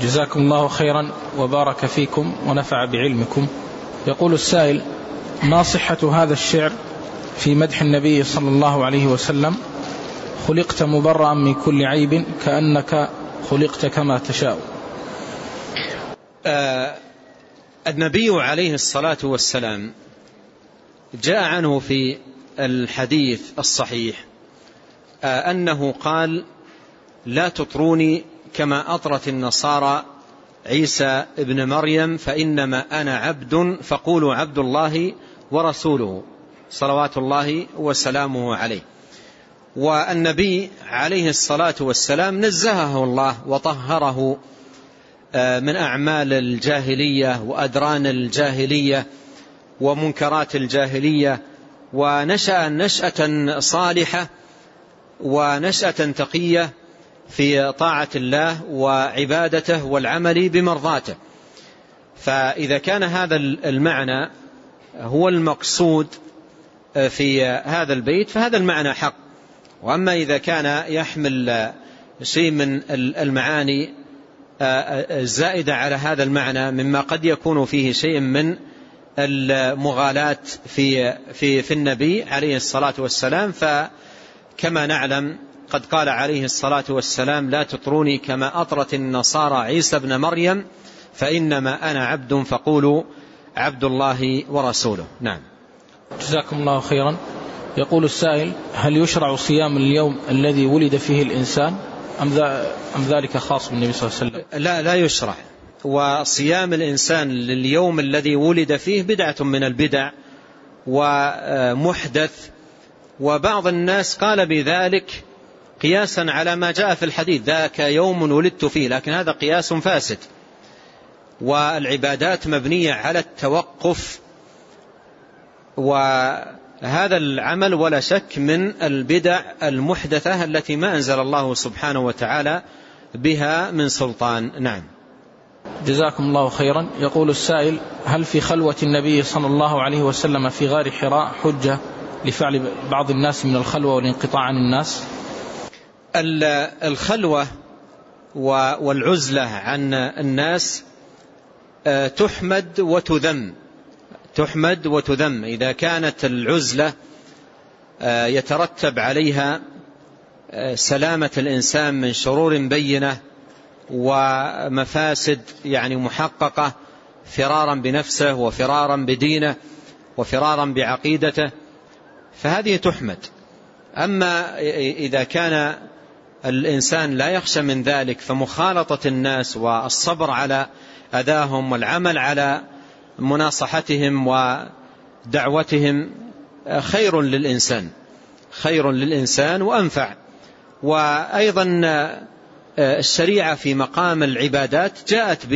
جزاكم الله خيرا وبارك فيكم ونفع بعلمكم. يقول السائل ما صحة هذا الشعر في مدح النبي صلى الله عليه وسلم؟ خلقت مبرأ من كل عيب كأنك خلقت كما تشاء. آه النبي عليه الصلاة والسلام جاء عنه في الحديث الصحيح آه أنه قال لا تطروني كما أطرت النصارى عيسى ابن مريم فإنما أنا عبد فقولوا عبد الله ورسوله صلوات الله وسلامه عليه. والنبي عليه الصلاة والسلام نزهه الله وطهره آه، من أعمال الجاهلية وأدران الجاهلية ومنكرات الجاهلية ونشأ نشأة صالحة ونشأة تقية في طاعة الله وعبادته والعمل بمرضاته. فإذا كان هذا المعنى هو المقصود آه، في هذا البيت فهذا المعنى حق. وأما إذا كان يحمل شيء من المعاني الزائدة على هذا المعنى مما قد يكون فيه شيء من المغالاة في, في, في النبي عليه الصلاة والسلام. فكما نعلم قد قال عليه الصلاة والسلام لا تطروني كما أطرت النصارى عيسى بن مريم فإنما أنا عبد فقولوا عبد الله ورسوله. نعم. جزاكم الله خيرا. يقول السائل هل يشرع صيام اليوم الذي ولد فيه الإنسان؟ أم ذلك خاص بالنبي صلى الله عليه وسلم؟ لا لا يشرع. وصيام الإنسان لليوم الذي ولد فيه بدعة من البدع ومحدث. وبعض الناس قال بذلك قياسا على ما جاء في الحديث ذاك يوم ولدت فيه لكن هذا قياس فاسد. والعبادات مبنية على التوقف وهذا العمل ولا شك من البدع المحدثة التي ما أنزل الله سبحانه وتعالى بها من سلطان. نعم. جزاكم الله خيرا. يقول السائل هل في خلوة النبي صلى الله عليه وسلم في غار حراء حجة لفعل بعض الناس من الخلوة والانقطاع عن الناس؟ الخلوة والعزلة عن الناس آه، تحمد وتذم. تحمد وتذم. إذا كانت العزلة آه، يترتب عليها آه، سلامة الإنسان من شرور بينة ومفاسد يعني محققة فرارا بنفسه وفرارا بدينه وفرارا بعقيدته فهذه تحمد. أما إذا كان الإنسان لا يخشى من ذلك فمخالطة الناس والصبر على أذاهم والعمل على مناصحتهم ودعوتهم خير للإنسان خير للإنسان وأنفع. وأيضا الشريعة في مقام العبادات جاءت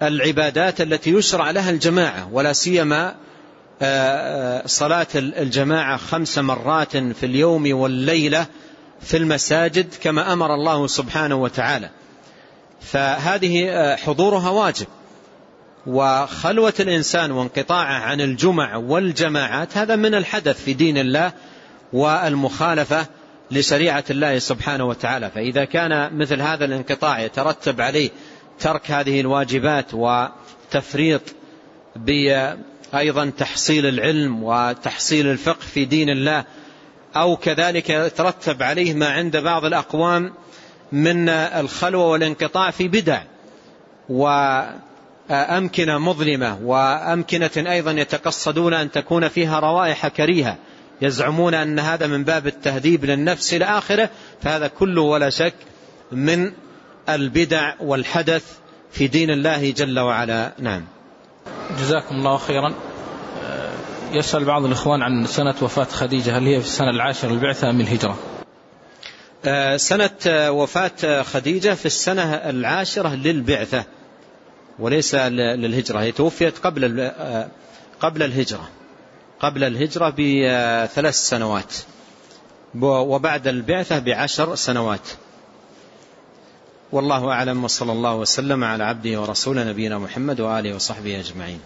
بالعبادات التي يشرع لها الجماعة ولا سيما صلاة الجماعة خمس مرات في اليوم والليلة في المساجد كما أمر الله سبحانه وتعالى. فهذه حضورها واجب. وخلوة الإنسان وانقطاعه عن الجمع والجماعات هذا من الحدث في دين الله والمخالفة لشريعة الله سبحانه وتعالى. فإذا كان مثل هذا الانقطاع يترتب عليه ترك هذه الواجبات وتفريط بأيضا تحصيل العلم وتحصيل الفقه في دين الله أو كذلك يترتب عليه ما عند بعض الأقوام من الخلوة والانقطاع في بدع وأمكنة مظلمة وأمكنة أيضا يتقصدون أن تكون فيها روائح كريهة يزعمون أن هذا من باب التهذيب للنفس إلى آخره فهذا كله ولا شك من البدع والحدث في دين الله جل وعلا. نعم. جزاكم الله خيرا. يسأل بعض الإخوان عن سنة وفاة خديجة هل هي في السنة العاشرة للبعثة من الهجرة؟ آه، سنة وفاة خديجة في السنة العاشرة للبعثة وليس للهجرة. هي توفيت قبل آه، قبل الهجرة قبل الهجرة بثلاث سنوات وبعد البعثة بعشر سنوات. والله أعلم وصلى الله وسلم على عبده ورسوله نبينا محمد وآله وصحبه أجمعين.